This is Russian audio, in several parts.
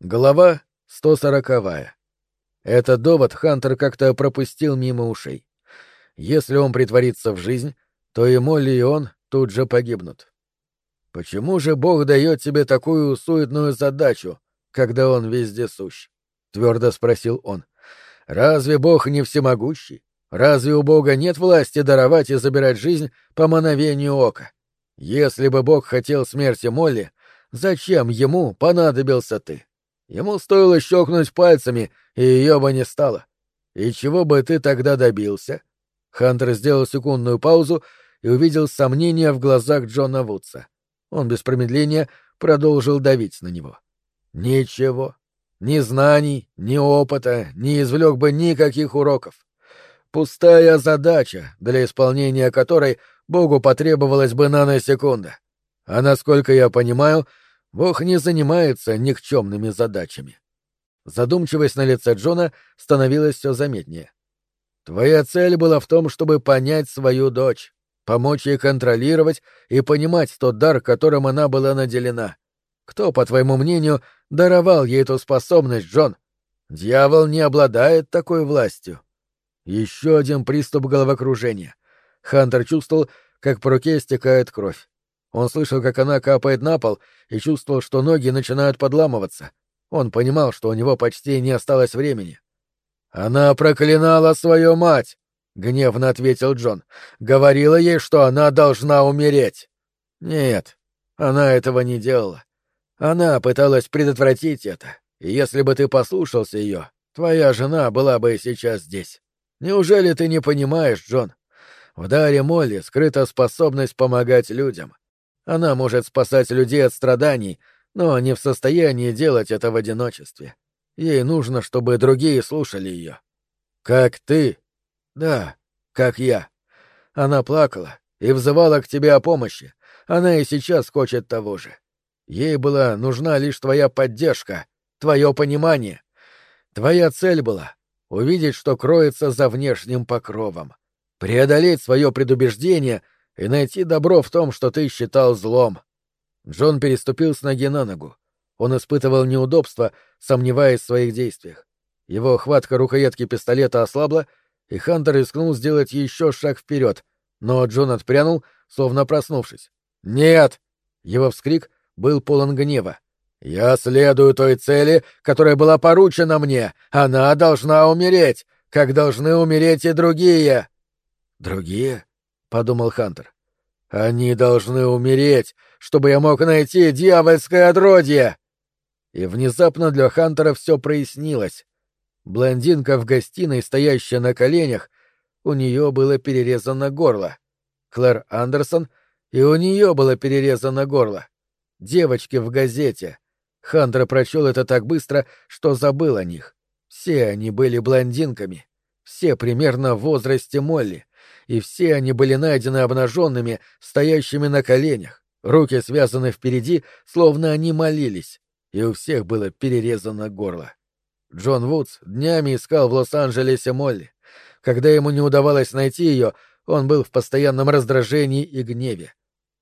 Глава 140. Этот довод Хантер как-то пропустил мимо ушей. Если он притворится в жизнь, то и Молли, и он тут же погибнут. Почему же Бог дает тебе такую суетную задачу, когда он везде сущ? твердо спросил он. Разве Бог не всемогущий? Разве у Бога нет власти даровать и забирать жизнь по мановению ока? Если бы Бог хотел смерти Молли, зачем ему понадобился ты? Ему стоило щелкнуть пальцами, и ее бы не стало. И чего бы ты тогда добился? Хантер сделал секундную паузу и увидел сомнения в глазах Джона Вудса. Он без промедления продолжил давить на него. Ничего. Ни знаний, ни опыта, не извлек бы никаких уроков. Пустая задача, для исполнения которой Богу потребовалась бы наносекунда. А насколько я понимаю, Бог не занимается никчемными задачами. Задумчивость на лице Джона становилась все заметнее. Твоя цель была в том, чтобы понять свою дочь, помочь ей контролировать и понимать тот дар, которым она была наделена. Кто, по твоему мнению, даровал ей эту способность, Джон? Дьявол не обладает такой властью. Еще один приступ головокружения. Хантер чувствовал, как по руке стекает кровь. Он слышал, как она капает на пол, и чувствовал, что ноги начинают подламываться. Он понимал, что у него почти не осталось времени. «Она проклинала свою мать!» — гневно ответил Джон. «Говорила ей, что она должна умереть!» «Нет, она этого не делала. Она пыталась предотвратить это, и если бы ты послушался ее, твоя жена была бы сейчас здесь. Неужели ты не понимаешь, Джон? В даре Молли скрыта способность помогать людям. Она может спасать людей от страданий, но не в состоянии делать это в одиночестве. Ей нужно, чтобы другие слушали ее. Как ты? Да, как я. Она плакала и взывала к тебе о помощи. Она и сейчас хочет того же. Ей была нужна лишь твоя поддержка, твое понимание. Твоя цель была — увидеть, что кроется за внешним покровом, преодолеть свое предубеждение — и найти добро в том, что ты считал злом. Джон переступил с ноги на ногу. Он испытывал неудобство, сомневаясь в своих действиях. Его хватка рукоятки пистолета ослабла, и Хантер рискнул сделать еще шаг вперед, но Джон отпрянул, словно проснувшись. «Нет!» Его вскрик был полон гнева. «Я следую той цели, которая была поручена мне. Она должна умереть, как должны умереть и другие». «Другие?» — подумал Хантер. «Они должны умереть, чтобы я мог найти дьявольское отродье!» И внезапно для Хантера все прояснилось. Блондинка в гостиной, стоящая на коленях, у нее было перерезано горло. Клэр Андерсон, и у нее было перерезано горло. Девочки в газете. Хантер прочел это так быстро, что забыл о них. Все они были блондинками. Все примерно в возрасте Молли и все они были найдены обнаженными, стоящими на коленях, руки связаны впереди, словно они молились, и у всех было перерезано горло. Джон Вудс днями искал в Лос-Анджелесе Молли. Когда ему не удавалось найти ее, он был в постоянном раздражении и гневе.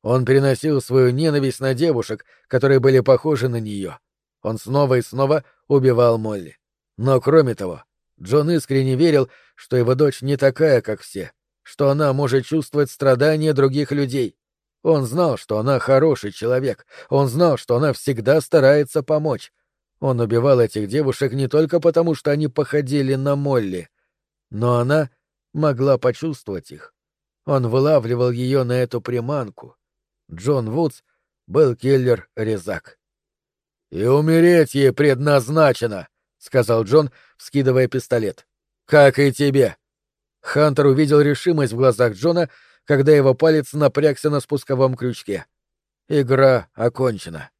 Он переносил свою ненависть на девушек, которые были похожи на нее. Он снова и снова убивал Молли. Но кроме того, Джон искренне верил, что его дочь не такая, как все — что она может чувствовать страдания других людей. Он знал, что она хороший человек, он знал, что она всегда старается помочь. Он убивал этих девушек не только потому, что они походили на Молли, но она могла почувствовать их. Он вылавливал ее на эту приманку. Джон Вудс был киллер-резак. «И умереть ей предназначено», — сказал Джон, вскидывая пистолет. «Как и тебе. Хантер увидел решимость в глазах Джона, когда его палец напрягся на спусковом крючке. Игра окончена.